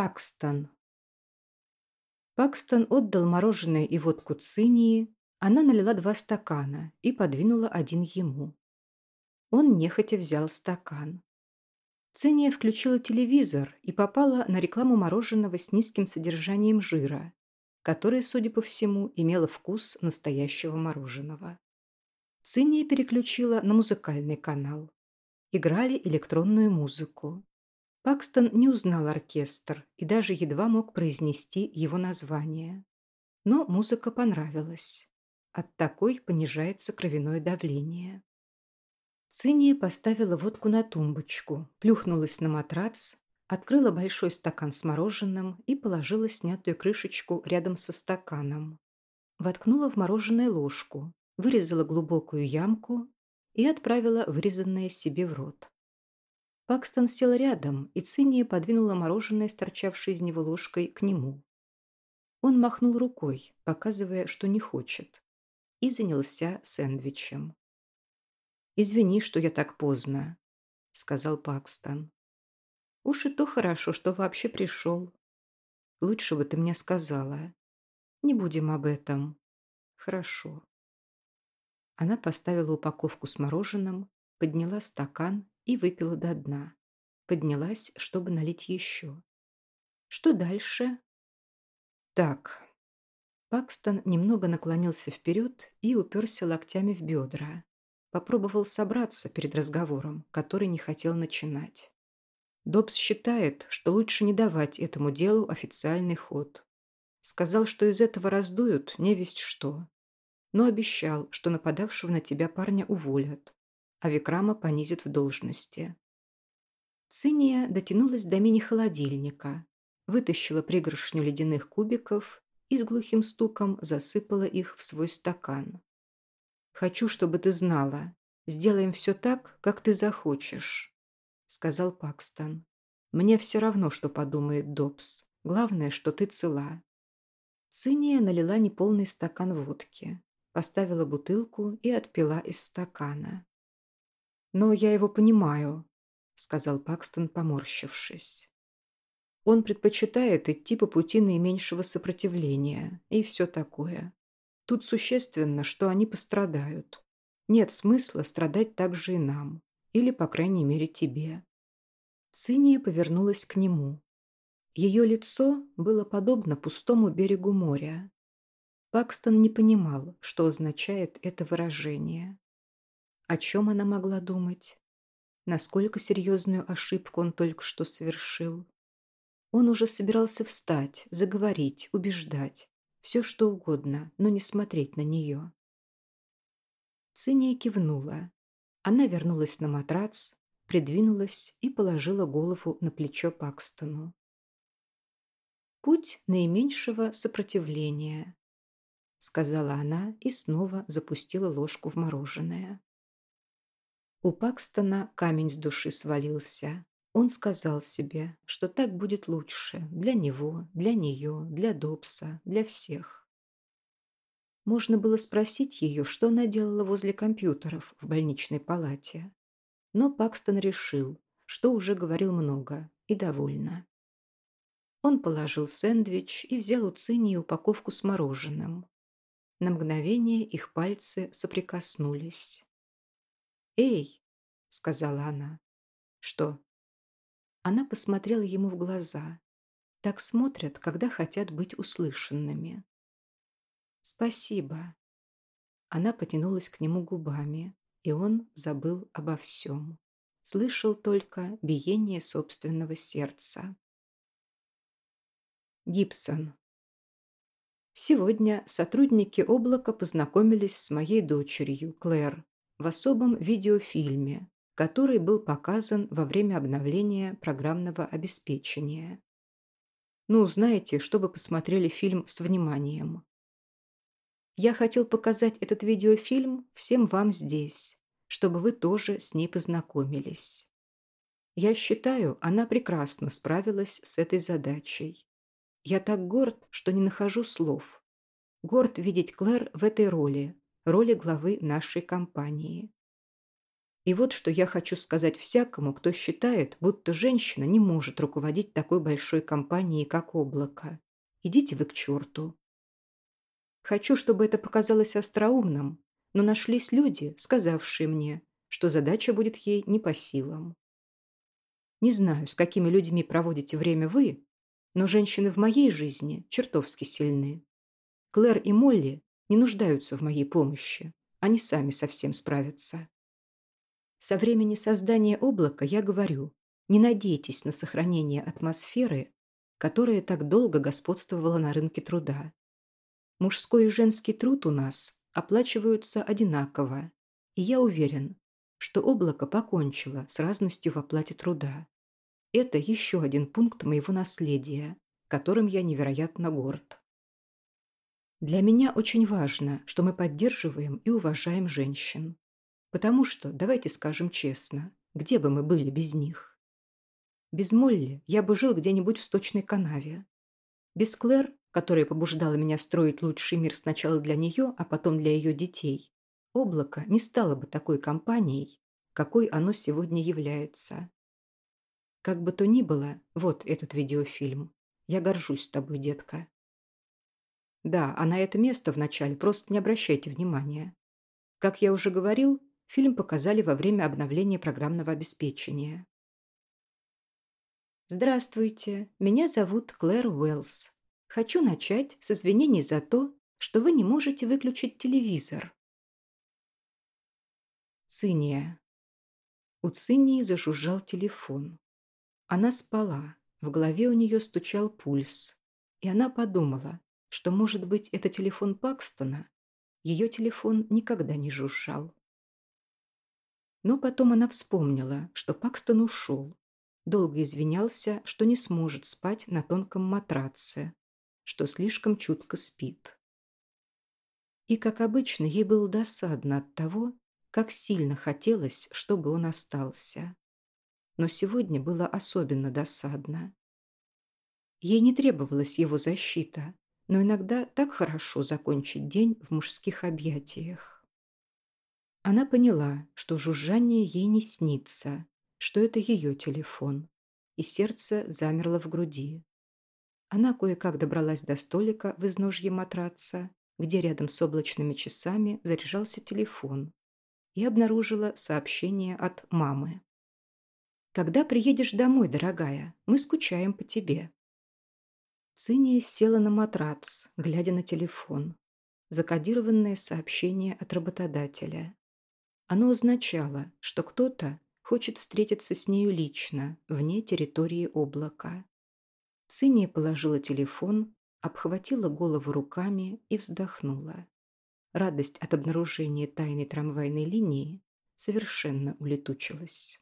Пакстон. Пакстон отдал мороженое и водку Цинии, она налила два стакана и подвинула один ему. Он нехотя взял стакан. Циния включила телевизор и попала на рекламу мороженого с низким содержанием жира, которое, судя по всему, имело вкус настоящего мороженого. Циния переключила на музыкальный канал. Играли электронную музыку. Пакстон не узнал оркестр и даже едва мог произнести его название. Но музыка понравилась. От такой понижается кровяное давление. Циния поставила водку на тумбочку, плюхнулась на матрац, открыла большой стакан с мороженым и положила снятую крышечку рядом со стаканом. Воткнула в мороженое ложку, вырезала глубокую ямку и отправила вырезанное себе в рот. Пакстон сел рядом, и Циния подвинула мороженое, торчавшее из него ложкой, к нему. Он махнул рукой, показывая, что не хочет, и занялся сэндвичем. «Извини, что я так поздно», — сказал Пакстон. «Уж и то хорошо, что вообще пришел. Лучше бы ты мне сказала. Не будем об этом. Хорошо». Она поставила упаковку с мороженым, подняла стакан и выпила до дна. Поднялась, чтобы налить еще. «Что дальше?» «Так». Пакстон немного наклонился вперед и уперся локтями в бедра. Попробовал собраться перед разговором, который не хотел начинать. Добс считает, что лучше не давать этому делу официальный ход. Сказал, что из этого раздуют не весть что. Но обещал, что нападавшего на тебя парня уволят, а Викрама понизит в должности. Циния дотянулась до мини-холодильника, вытащила пригоршню ледяных кубиков и с глухим стуком засыпала их в свой стакан. «Хочу, чтобы ты знала. Сделаем все так, как ты захочешь», — сказал Пакстон. «Мне все равно, что подумает Добс. Главное, что ты цела». Циния налила неполный стакан водки, поставила бутылку и отпила из стакана. «Но я его понимаю», — сказал Пакстон, поморщившись. «Он предпочитает идти по пути наименьшего сопротивления и все такое. Тут существенно, что они пострадают. Нет смысла страдать также и нам. Или, по крайней мере, тебе. Циния повернулась к нему. Ее лицо было подобно пустому берегу моря. Пакстон не понимал, что означает это выражение. О чем она могла думать? Насколько серьезную ошибку он только что совершил? Он уже собирался встать, заговорить, убеждать, все что угодно, но не смотреть на нее. Циния кивнула. Она вернулась на матрац, придвинулась и положила голову на плечо Пакстону. «Путь наименьшего сопротивления», — сказала она и снова запустила ложку в мороженое. У Пакстона камень с души свалился. Он сказал себе, что так будет лучше для него, для нее, для Добса, для всех. Можно было спросить ее, что она делала возле компьютеров в больничной палате. Но Пакстон решил, что уже говорил много и довольно. Он положил сэндвич и взял у Цинии упаковку с мороженым. На мгновение их пальцы соприкоснулись. «Эй!» — сказала она. «Что?» Она посмотрела ему в глаза. Так смотрят, когда хотят быть услышанными. «Спасибо». Она потянулась к нему губами, и он забыл обо всем. Слышал только биение собственного сердца. Гибсон. Сегодня сотрудники облака познакомились с моей дочерью, Клэр, в особом видеофильме, который был показан во время обновления программного обеспечения. Ну, знаете, чтобы посмотрели фильм с вниманием. Я хотел показать этот видеофильм всем вам здесь, чтобы вы тоже с ней познакомились. Я считаю, она прекрасно справилась с этой задачей. Я так горд, что не нахожу слов. Горд видеть Клэр в этой роли, роли главы нашей компании. И вот что я хочу сказать всякому, кто считает, будто женщина не может руководить такой большой компанией, как облако. Идите вы к черту. Хочу, чтобы это показалось остроумным, но нашлись люди, сказавшие мне, что задача будет ей не по силам. Не знаю, с какими людьми проводите время вы, но женщины в моей жизни чертовски сильны. Клэр и Молли не нуждаются в моей помощи. Они сами совсем справятся. Со времени создания облака я говорю, не надейтесь на сохранение атмосферы, которая так долго господствовала на рынке труда. Мужской и женский труд у нас оплачиваются одинаково, и я уверен, что облако покончило с разностью в оплате труда. Это еще один пункт моего наследия, которым я невероятно горд. Для меня очень важно, что мы поддерживаем и уважаем женщин. Потому что, давайте скажем честно, где бы мы были без них? Без Молли я бы жил где-нибудь в сточной канаве. Без Клэр, которая побуждала меня строить лучший мир сначала для нее, а потом для ее детей, облако не стало бы такой компанией, какой оно сегодня является. Как бы то ни было, вот этот видеофильм. Я горжусь тобой, детка. Да, а на это место вначале просто не обращайте внимания. Как я уже говорил, фильм показали во время обновления программного обеспечения. Здравствуйте, меня зовут Клэр Уэллс. Хочу начать с извинений за то, что вы не можете выключить телевизор. Циния. У Цинии зажужжал телефон. Она спала, в голове у нее стучал пульс, и она подумала, что, может быть, это телефон Пакстона. Ее телефон никогда не жужжал. Но потом она вспомнила, что Пакстон ушел. Долго извинялся, что не сможет спать на тонком матраце, что слишком чутко спит. И, как обычно, ей было досадно от того, как сильно хотелось, чтобы он остался. Но сегодня было особенно досадно. Ей не требовалась его защита, но иногда так хорошо закончить день в мужских объятиях. Она поняла, что жужжание ей не снится, что это ее телефон, и сердце замерло в груди. Она кое-как добралась до столика в изножье матраца, где рядом с облачными часами заряжался телефон, и обнаружила сообщение от мамы. «Когда приедешь домой, дорогая, мы скучаем по тебе. Циния села на матрац, глядя на телефон. Закодированное сообщение от работодателя. Оно означало, что кто-то хочет встретиться с нею лично, вне территории облака. Циния положила телефон, обхватила голову руками и вздохнула. Радость от обнаружения тайной трамвайной линии совершенно улетучилась.